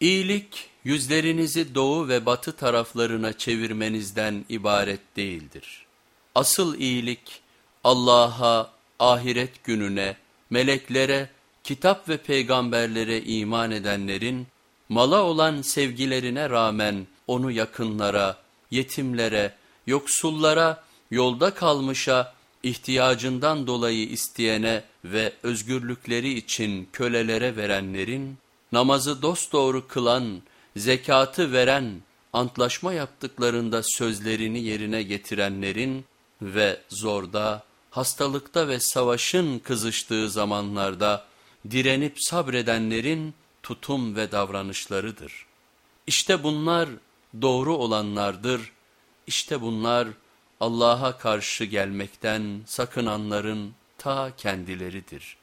İyilik yüzlerinizi doğu ve batı taraflarına çevirmenizden ibaret değildir. Asıl iyilik Allah'a, ahiret gününe, meleklere, kitap ve peygamberlere iman edenlerin mala olan sevgilerine rağmen onu yakınlara, yetimlere, yoksullara, yolda kalmışa, ihtiyacından dolayı isteyene ve özgürlükleri için kölelere verenlerin, namazı dosdoğru kılan, zekatı veren, antlaşma yaptıklarında sözlerini yerine getirenlerin ve zorda, hastalıkta ve savaşın kızıştığı zamanlarda direnip sabredenlerin tutum ve davranışlarıdır. İşte bunlar doğru olanlardır, işte bunlar Allah'a karşı gelmekten sakınanların ta kendileridir.''